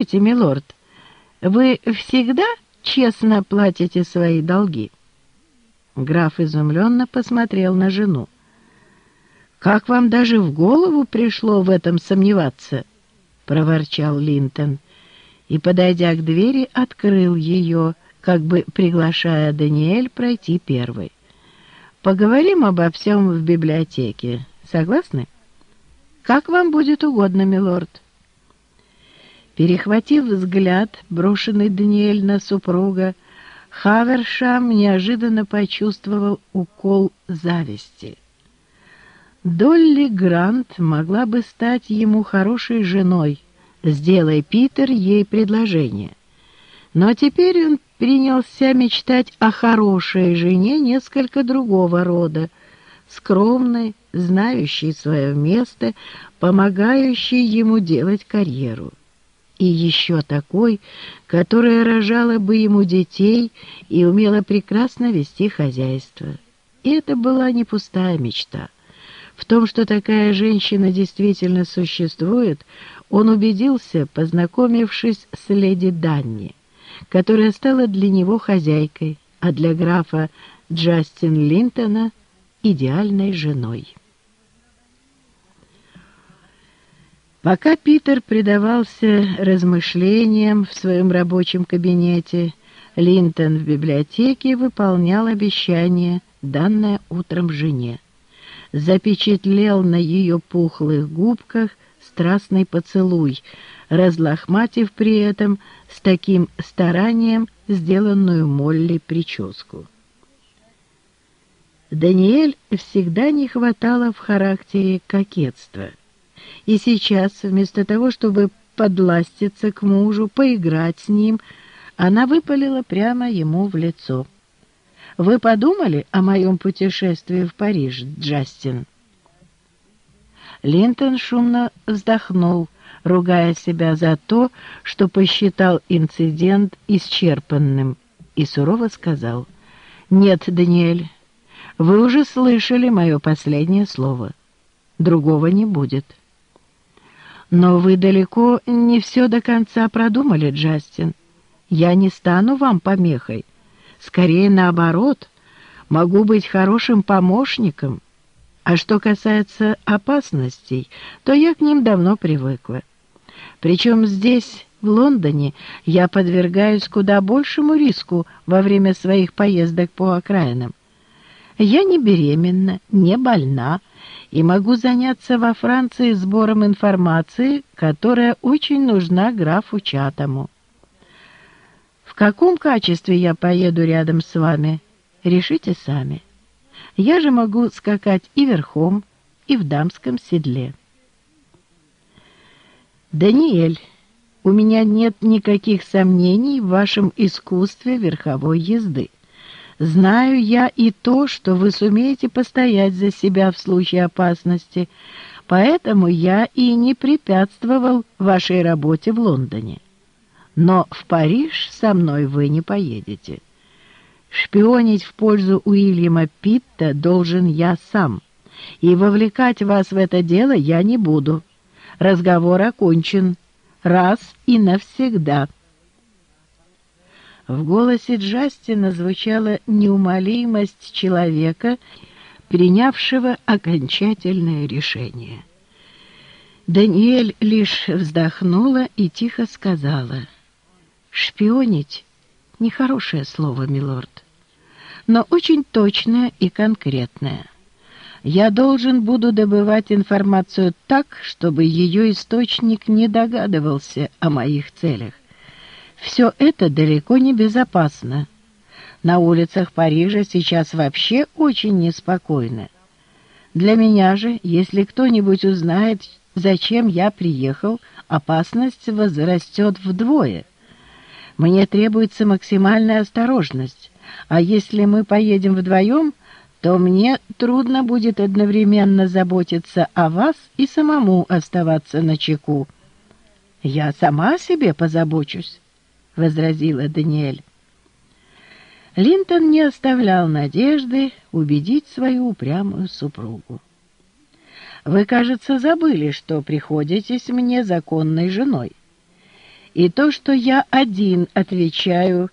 Скажите, милорд, вы всегда честно платите свои долги?» Граф изумленно посмотрел на жену. «Как вам даже в голову пришло в этом сомневаться?» — проворчал Линтон и, подойдя к двери, открыл ее, как бы приглашая Даниэль пройти первой. «Поговорим обо всем в библиотеке. Согласны?» «Как вам будет угодно, милорд». Перехватив взгляд, брошенный Даниэль на супруга, Хавершам неожиданно почувствовал укол зависти. Долли Грант могла бы стать ему хорошей женой, сделай Питер ей предложение. Но теперь он принялся мечтать о хорошей жене несколько другого рода, скромной, знающей свое место, помогающей ему делать карьеру и еще такой, которая рожала бы ему детей и умела прекрасно вести хозяйство. И это была не пустая мечта. В том, что такая женщина действительно существует, он убедился, познакомившись с леди Данни, которая стала для него хозяйкой, а для графа Джастин Линтона — идеальной женой. Пока Питер предавался размышлениям в своем рабочем кабинете, Линтон в библиотеке выполнял обещание, данное утром жене. Запечатлел на ее пухлых губках страстный поцелуй, разлохматив при этом с таким старанием сделанную Молли прическу. Даниэль всегда не хватало в характере кокетства — и сейчас, вместо того, чтобы подластиться к мужу, поиграть с ним, она выпалила прямо ему в лицо. «Вы подумали о моем путешествии в Париж, Джастин?» Линтон шумно вздохнул, ругая себя за то, что посчитал инцидент исчерпанным, и сурово сказал, «Нет, Даниэль, вы уже слышали мое последнее слово. Другого не будет». Но вы далеко не все до конца продумали, Джастин. Я не стану вам помехой. Скорее наоборот, могу быть хорошим помощником. А что касается опасностей, то я к ним давно привыкла. Причем здесь, в Лондоне, я подвергаюсь куда большему риску во время своих поездок по окраинам. Я не беременна, не больна и могу заняться во Франции сбором информации, которая очень нужна графу Чатаму. В каком качестве я поеду рядом с вами, решите сами. Я же могу скакать и верхом, и в дамском седле. Даниэль, у меня нет никаких сомнений в вашем искусстве верховой езды. Знаю я и то, что вы сумеете постоять за себя в случае опасности, поэтому я и не препятствовал вашей работе в Лондоне. Но в Париж со мной вы не поедете. Шпионить в пользу Уильяма Питта должен я сам, и вовлекать вас в это дело я не буду. Разговор окончен раз и навсегда». В голосе Джастина звучала неумолимость человека, принявшего окончательное решение. Даниэль лишь вздохнула и тихо сказала, «Шпионить — нехорошее слово, милорд, но очень точное и конкретное. Я должен буду добывать информацию так, чтобы ее источник не догадывался о моих целях. Все это далеко не безопасно. На улицах Парижа сейчас вообще очень неспокойно. Для меня же, если кто-нибудь узнает, зачем я приехал, опасность возрастет вдвое. Мне требуется максимальная осторожность, а если мы поедем вдвоем, то мне трудно будет одновременно заботиться о вас и самому оставаться на чеку. Я сама о себе позабочусь возразила Даниэль. Линтон не оставлял надежды убедить свою упрямую супругу. «Вы, кажется, забыли, что приходитесь мне законной женой. и то, что я один отвечаю